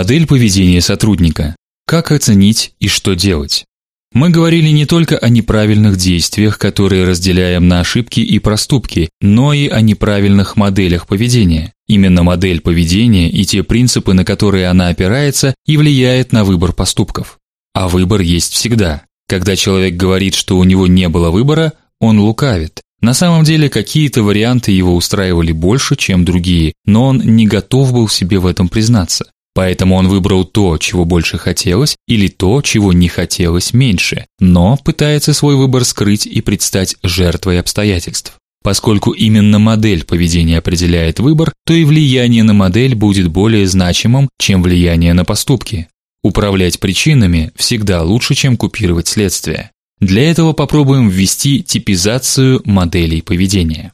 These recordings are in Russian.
Модель поведения сотрудника. Как оценить и что делать? Мы говорили не только о неправильных действиях, которые разделяем на ошибки и проступки, но и о неправильных моделях поведения. Именно модель поведения и те принципы, на которые она опирается, и влияет на выбор поступков. А выбор есть всегда. Когда человек говорит, что у него не было выбора, он лукавит. На самом деле, какие-то варианты его устраивали больше, чем другие, но он не готов был себе в этом признаться. Поэтому он выбрал то, чего больше хотелось, или то, чего не хотелось меньше, но пытается свой выбор скрыть и предстать жертвой обстоятельств. Поскольку именно модель поведения определяет выбор, то и влияние на модель будет более значимым, чем влияние на поступки. Управлять причинами всегда лучше, чем купировать следствие. Для этого попробуем ввести типизацию моделей поведения.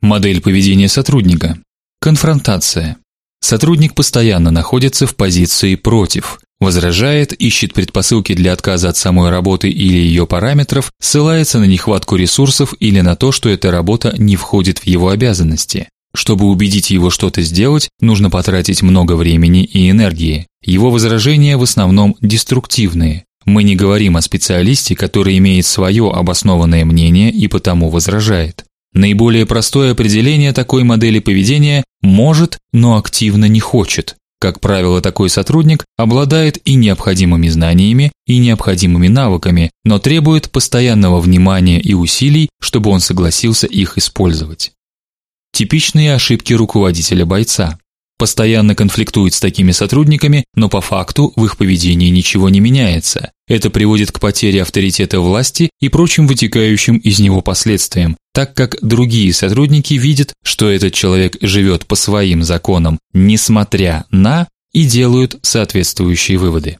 Модель поведения сотрудника. Конфронтация. Сотрудник постоянно находится в позиции против, возражает, ищет предпосылки для отказа от самой работы или ее параметров, ссылается на нехватку ресурсов или на то, что эта работа не входит в его обязанности. Чтобы убедить его что-то сделать, нужно потратить много времени и энергии. Его возражения в основном деструктивные. Мы не говорим о специалисте, который имеет свое обоснованное мнение и потому возражает. Наиболее простое определение такой модели поведения может, но активно не хочет. Как правило, такой сотрудник обладает и необходимыми знаниями, и необходимыми навыками, но требует постоянного внимания и усилий, чтобы он согласился их использовать. Типичные ошибки руководителя бойца постоянно конфликтует с такими сотрудниками, но по факту в их поведении ничего не меняется. Это приводит к потере авторитета власти и прочим вытекающим из него последствиям, так как другие сотрудники видят, что этот человек живет по своим законам, несмотря на и делают соответствующие выводы.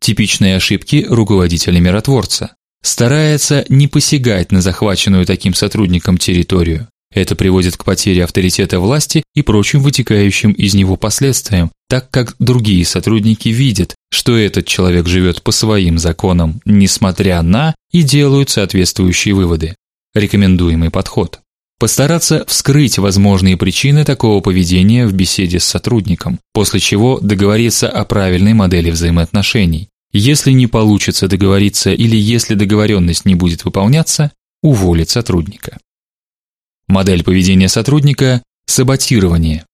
Типичные ошибки руководителя-миротворца. Старается не посягать на захваченную таким сотрудником территорию. Это приводит к потере авторитета власти и прочим вытекающим из него последствиям, так как другие сотрудники видят, что этот человек живет по своим законам, несмотря на и делают соответствующие выводы. Рекомендуемый подход постараться вскрыть возможные причины такого поведения в беседе с сотрудником, после чего договориться о правильной модели взаимоотношений. Если не получится договориться или если договоренность не будет выполняться, уволить сотрудника. Модель поведения сотрудника саботирование.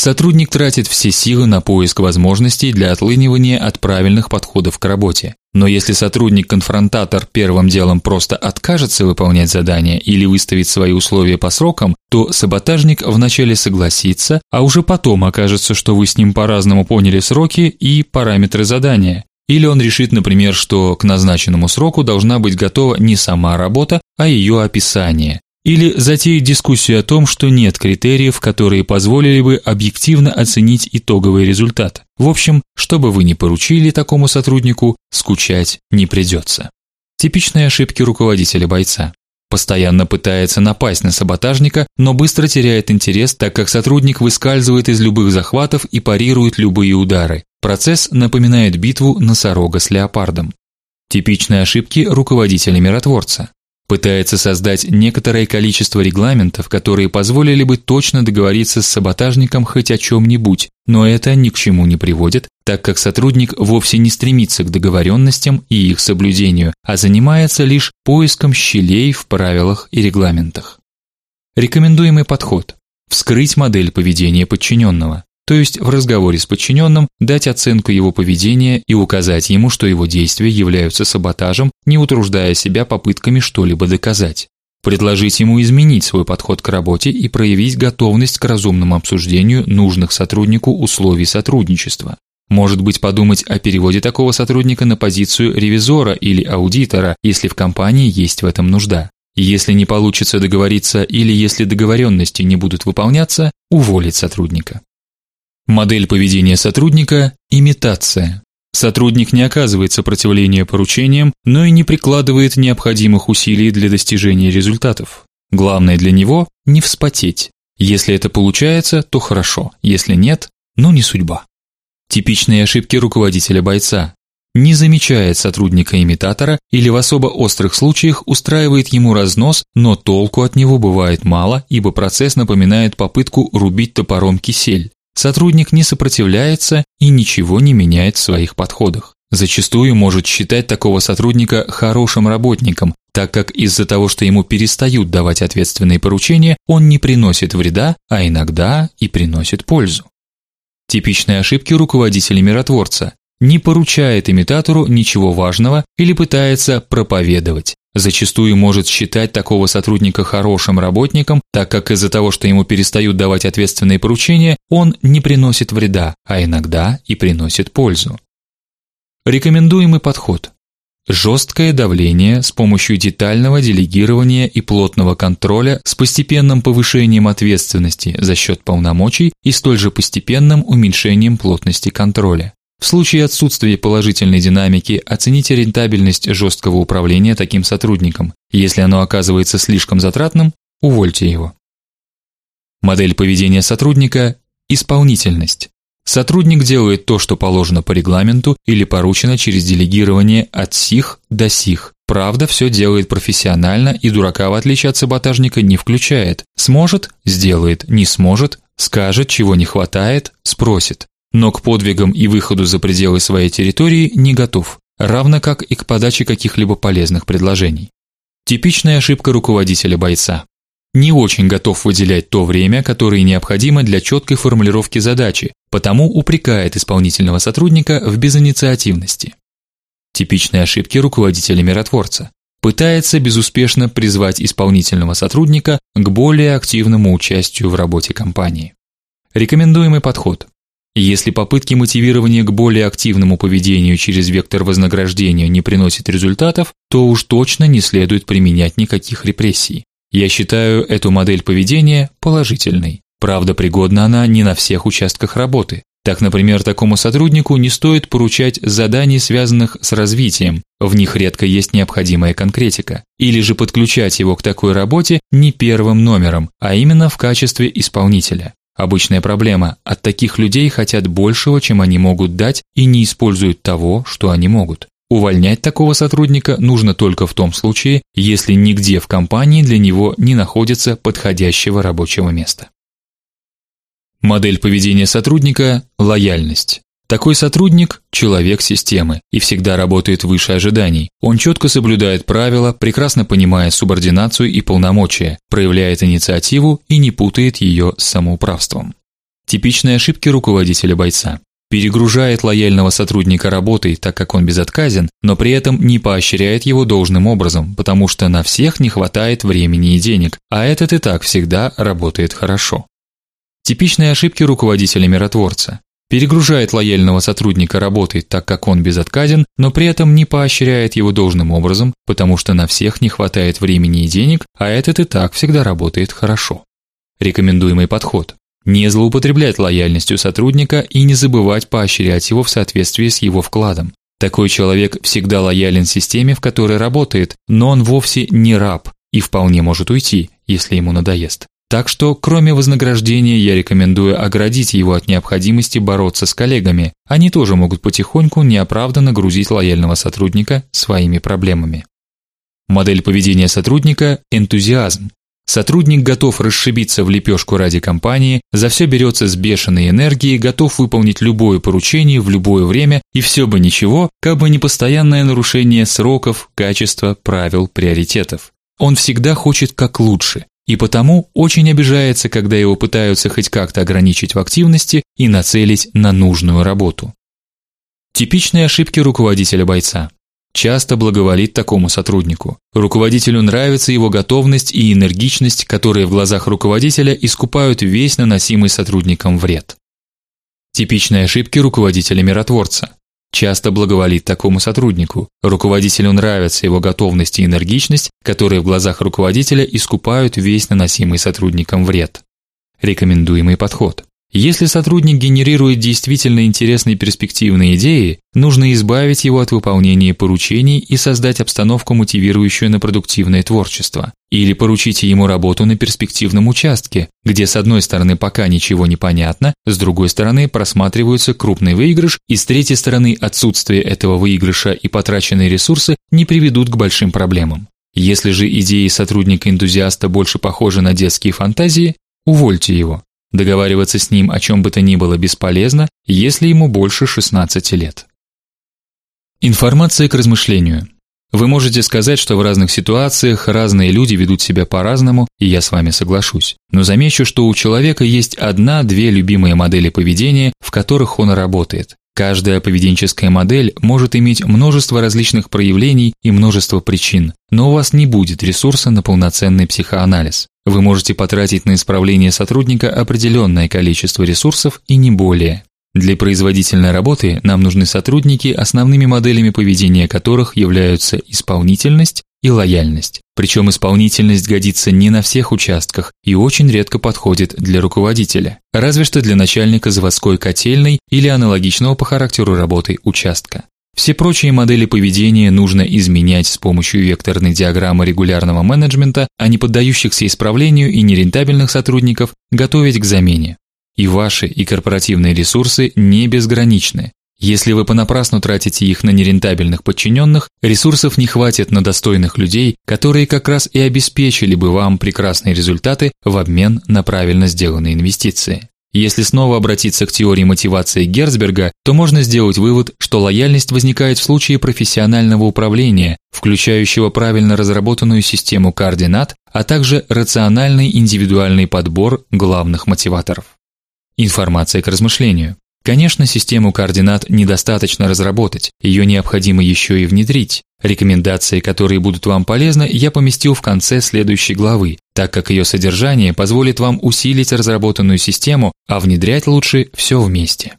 Сотрудник тратит все силы на поиск возможностей для отлынивания от правильных подходов к работе. Но если сотрудник-конфронтатор первым делом просто откажется выполнять задание или выставить свои условия по срокам, то саботажник вначале согласится, а уже потом окажется, что вы с ним по-разному поняли сроки и параметры задания. Или он решит, например, что к назначенному сроку должна быть готова не сама работа, а ее описание. Или затеять дискуссию о том, что нет критериев, которые позволили бы объективно оценить итоговый результат. В общем, что бы вы ни поручили такому сотруднику, скучать не придется. Типичные ошибки руководителя бойца. Постоянно пытается напасть на саботажника, но быстро теряет интерес, так как сотрудник выскальзывает из любых захватов и парирует любые удары. Процесс напоминает битву носорога с леопардом. Типичные ошибки руководителя-миротворца пытается создать некоторое количество регламентов, которые позволили бы точно договориться с саботажником хоть о чем нибудь но это ни к чему не приводит, так как сотрудник вовсе не стремится к договоренностям и их соблюдению, а занимается лишь поиском щелей в правилах и регламентах. Рекомендуемый подход вскрыть модель поведения подчиненного то есть в разговоре с подчиненным дать оценку его поведения и указать ему, что его действия являются саботажем, не утруждая себя попытками что-либо доказать. Предложить ему изменить свой подход к работе и проявить готовность к разумному обсуждению нужных сотруднику условий сотрудничества. Может быть, подумать о переводе такого сотрудника на позицию ревизора или аудитора, если в компании есть в этом нужда. Если не получится договориться или если договоренности не будут выполняться, уволить сотрудника. Модель поведения сотрудника имитация. Сотрудник не оказывает сопротивления поручениям, но и не прикладывает необходимых усилий для достижения результатов. Главное для него не вспотеть. Если это получается, то хорошо, если нет, ну не судьба. Типичные ошибки руководителя бойца. Не замечает сотрудника-имитатора или в особо острых случаях устраивает ему разнос, но толку от него бывает мало, ибо процесс напоминает попытку рубить топором кисель. Сотрудник не сопротивляется и ничего не меняет в своих подходах. Зачастую может считать такого сотрудника хорошим работником, так как из-за того, что ему перестают давать ответственные поручения, он не приносит вреда, а иногда и приносит пользу. Типичные ошибки руководителя-миротворца. Не поручает имитатору ничего важного или пытается проповедовать. Зачастую может считать такого сотрудника хорошим работником, так как из-за того, что ему перестают давать ответственные поручения, он не приносит вреда, а иногда и приносит пользу. Рекомендуемый подход. Жесткое давление с помощью детального делегирования и плотного контроля с постепенным повышением ответственности за счет полномочий и столь же постепенным уменьшением плотности контроля. В случае отсутствия положительной динамики оцените рентабельность жесткого управления таким сотрудником. Если оно оказывается слишком затратным, увольте его. Модель поведения сотрудника исполнительность. Сотрудник делает то, что положено по регламенту или поручено через делегирование от сих до сих. Правда, все делает профессионально и дурака в отличие от саботажника не включает. Сможет сделает, не сможет скажет, чего не хватает, спросит но к подвигам и выходу за пределы своей территории не готов, равно как и к подаче каких-либо полезных предложений. Типичная ошибка руководителя бойца. Не очень готов выделять то время, которое необходимо для четкой формулировки задачи, потому упрекает исполнительного сотрудника в безинициативности. Типичные ошибки руководителя-миротворца. Пытается безуспешно призвать исполнительного сотрудника к более активному участию в работе компании. Рекомендуемый подход: если попытки мотивирования к более активному поведению через вектор вознаграждения не приносят результатов, то уж точно не следует применять никаких репрессий. Я считаю эту модель поведения положительной. Правда, пригодна она не на всех участках работы. Так, например, такому сотруднику не стоит поручать заданий, связанных с развитием. В них редко есть необходимая конкретика. Или же подключать его к такой работе не первым номером, а именно в качестве исполнителя. Обычная проблема. От таких людей хотят большего, чем они могут дать, и не используют того, что они могут. Увольнять такого сотрудника нужно только в том случае, если нигде в компании для него не находится подходящего рабочего места. Модель поведения сотрудника лояльность. Такой сотрудник человек системы и всегда работает выше ожиданий. Он четко соблюдает правила, прекрасно понимая субординацию и полномочия, проявляет инициативу и не путает ее с самоуправством. Типичные ошибки руководителя бойца. Перегружает лояльного сотрудника работой, так как он безотказен, но при этом не поощряет его должным образом, потому что на всех не хватает времени и денег, а этот и так всегда работает хорошо. Типичные ошибки руководителя миротворца перегружает лояльного сотрудника работой, так как он безотказен, но при этом не поощряет его должным образом, потому что на всех не хватает времени и денег, а этот и так всегда работает хорошо. Рекомендуемый подход: не злоупотреблять лояльностью сотрудника и не забывать поощрять его в соответствии с его вкладом. Такой человек всегда лоялен системе, в которой работает, но он вовсе не раб и вполне может уйти, если ему надоест. Так что, кроме вознаграждения, я рекомендую оградить его от необходимости бороться с коллегами. Они тоже могут потихоньку неоправданно грузить лояльного сотрудника своими проблемами. Модель поведения сотрудника энтузиазм. Сотрудник готов расшибиться в лепешку ради компании, за все берется с бешеной энергией, готов выполнить любое поручение в любое время, и все бы ничего, как бы не постоянное нарушение сроков, качества, правил, приоритетов. Он всегда хочет как лучше, и потому очень обижается, когда его пытаются хоть как-то ограничить в активности и нацелить на нужную работу. Типичные ошибки руководителя бойца. Часто благоволит такому сотруднику. Руководителю нравится его готовность и энергичность, которые в глазах руководителя искупают весь наносимый сотрудникам вред. Типичные ошибки руководителя миротворца часто благоволит такому сотруднику. Руководителю нравится его готовность и энергичность, которые в глазах руководителя искупают весь наносимый сотрудникам вред. Рекомендуемый подход. Если сотрудник генерирует действительно интересные перспективные идеи, нужно избавить его от выполнения поручений и создать обстановку, мотивирующую на продуктивное творчество, или поручите ему работу на перспективном участке, где с одной стороны пока ничего не понятно, с другой стороны просматривается крупный выигрыш, и с третьей стороны отсутствие этого выигрыша и потраченные ресурсы не приведут к большим проблемам. Если же идеи сотрудника-энтузиаста больше похожи на детские фантазии, увольте его. Договариваться с ним о чем бы то ни было бесполезно, если ему больше 16 лет. Информация к размышлению. Вы можете сказать, что в разных ситуациях разные люди ведут себя по-разному, и я с вами соглашусь. Но замечу, что у человека есть одна-две любимые модели поведения, в которых он работает. Каждая поведенческая модель может иметь множество различных проявлений и множество причин, но у вас не будет ресурса на полноценный психоанализ. Вы можете потратить на исправление сотрудника определенное количество ресурсов и не более. Для производительной работы нам нужны сотрудники, основными моделями поведения которых являются исполнительность и лояльность. Причем исполнительность годится не на всех участках и очень редко подходит для руководителя, разве что для начальника заводской котельной или аналогичного по характеру работы участка. Все прочие модели поведения нужно изменять с помощью векторной диаграммы регулярного менеджмента, а не поддающихся исправлению и нерентабельных сотрудников готовить к замене. И ваши, и корпоративные ресурсы не безграничны. Если вы понапрасну тратите их на нерентабельных подчиненных, ресурсов не хватит на достойных людей, которые как раз и обеспечили бы вам прекрасные результаты в обмен на правильно сделанные инвестиции. Если снова обратиться к теории мотивации Герцберга, то можно сделать вывод, что лояльность возникает в случае профессионального управления, включающего правильно разработанную систему координат, а также рациональный индивидуальный подбор главных мотиваторов. Информация к размышлению. Конечно, систему координат недостаточно разработать, ее необходимо еще и внедрить. Рекомендации, которые будут вам полезны, я поместил в конце следующей главы, так как ее содержание позволит вам усилить разработанную систему, а внедрять лучше все вместе.